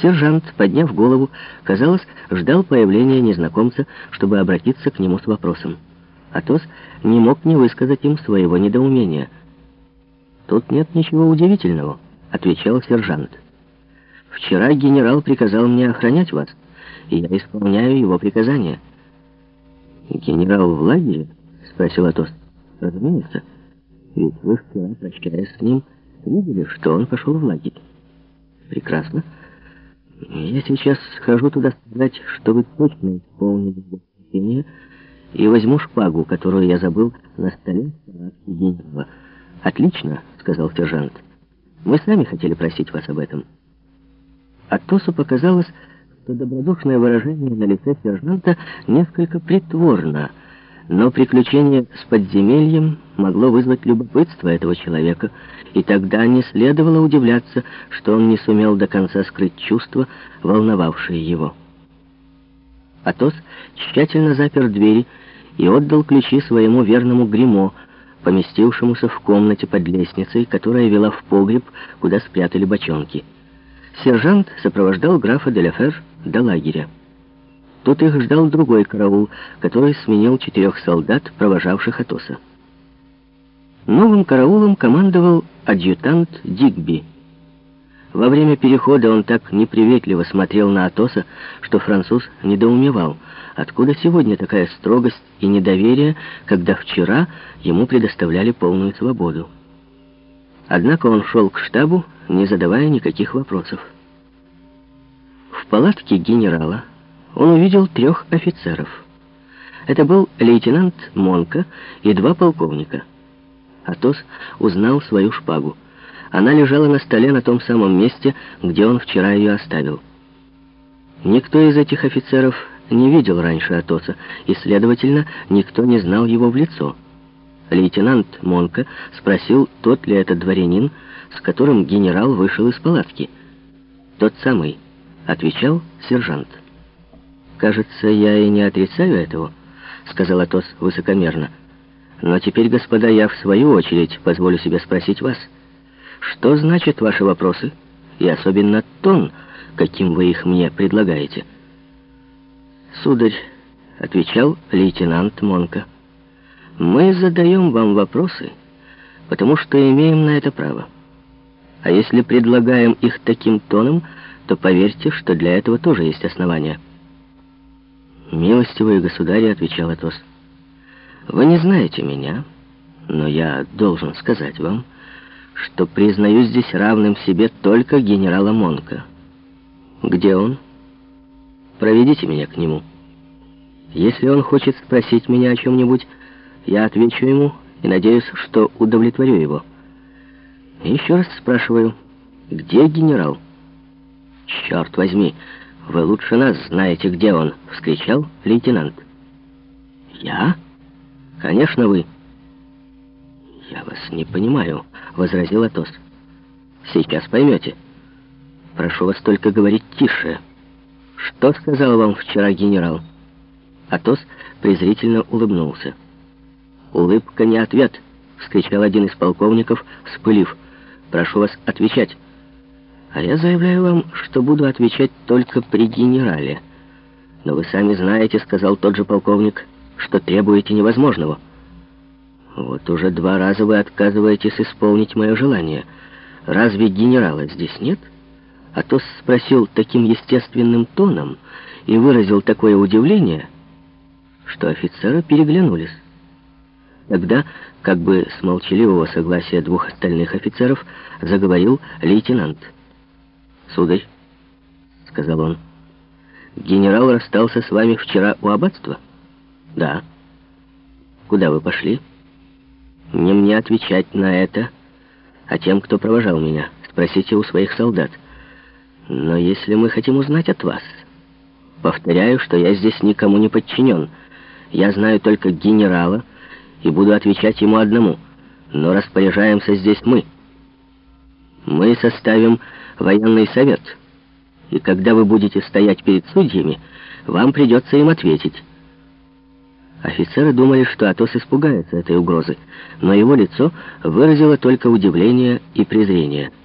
Сержант, подняв голову, казалось, ждал появления незнакомца, чтобы обратиться к нему с вопросом. Атос не мог не высказать им своего недоумения. «Тут нет ничего удивительного», — отвечал сержант. «Вчера генерал приказал мне охранять вас, и я исполняю его приказания». «Генерал в лагере?» — спросил Атос. «Разумеется. Ведь вы вчера, прощаясь с ним, видели, что он пошел в лагерь». «Прекрасно. Я сейчас схожу туда сказать, что вы точно исполнили поручение, и возьму шпагу, которую я забыл на столе генерала». «Отлично», — сказал сержант. «Мы сами хотели просить вас об этом». Атосу показалось, что добродушное выражение на лице сержанта несколько притворно, но приключение с подземельем могло вызвать любопытство этого человека, и тогда не следовало удивляться, что он не сумел до конца скрыть чувства, волновавшие его. Атос тщательно запер двери и отдал ключи своему верному гримо, поместившемуся в комнате под лестницей, которая вела в погреб, куда спрятали бочонки. Сержант сопровождал графа Деляфер до лагеря. Тут их ждал другой караул, который сменил четырех солдат, провожавших Атоса. Новым караулом командовал адъютант Дигби. Во время перехода он так неприветливо смотрел на Атоса, что француз недоумевал, откуда сегодня такая строгость и недоверие, когда вчера ему предоставляли полную свободу. Однако он шел к штабу, не задавая никаких вопросов. В палатке генерала он увидел трех офицеров. Это был лейтенант Монка и два полковника. Атос узнал свою шпагу. Она лежала на столе на том самом месте, где он вчера ее оставил. Никто из этих офицеров не видел раньше Атоса, и, следовательно, никто не знал его в лицо. Лейтенант Монка спросил, тот ли это дворянин, с которым генерал вышел из палатки. «Тот самый», — отвечал сержант. «Кажется, я и не отрицаю этого», — сказал Атос высокомерно. «Но теперь, господа, я в свою очередь позволю себе спросить вас, что значат ваши вопросы, и особенно тон, каким вы их мне предлагаете?» «Сударь», — отвечал лейтенант Монка, — «мы задаем вам вопросы, потому что имеем на это право. А если предлагаем их таким тоном, то поверьте, что для этого тоже есть основания». «Милостивые государи», — отвечал Атос, — «вы не знаете меня, но я должен сказать вам, что признаю здесь равным себе только генерала Монка. Где он? Проведите меня к нему. Если он хочет спросить меня о чем-нибудь, я отвечу ему и надеюсь, что удовлетворю его. еще раз спрашиваю, где генерал? Черт возьми!» «Вы лучше нас знаете, где он!» — вскричал лейтенант. «Я? Конечно, вы!» «Я вас не понимаю», — возразил Атос. «Сейчас поймете. Прошу вас только говорить тише. Что сказал вам вчера генерал?» Атос презрительно улыбнулся. «Улыбка не ответ!» — вскричал один из полковников, вспылив. «Прошу вас отвечать!» А я заявляю вам, что буду отвечать только при генерале. Но вы сами знаете, сказал тот же полковник, что требуете невозможного. Вот уже два раза вы отказываетесь исполнить мое желание. Разве генерала здесь нет? А то спросил таким естественным тоном и выразил такое удивление, что офицеры переглянулись. Тогда, как бы с молчаливого согласия двух остальных офицеров, заговорил лейтенант. «Сударь», — сказал он, — «генерал расстался с вами вчера у аббатства?» «Да». «Куда вы пошли?» «Не мне отвечать на это, а тем, кто провожал меня. Спросите у своих солдат. Но если мы хотим узнать от вас, повторяю, что я здесь никому не подчинен. Я знаю только генерала и буду отвечать ему одному. Но распоряжаемся здесь мы. Мы составим военный совет. И когда вы будете стоять перед судьями, вам придется им ответить. Офицеры думали, что Атос испугается этой угрозы, но его лицо выразило только удивление и презрение –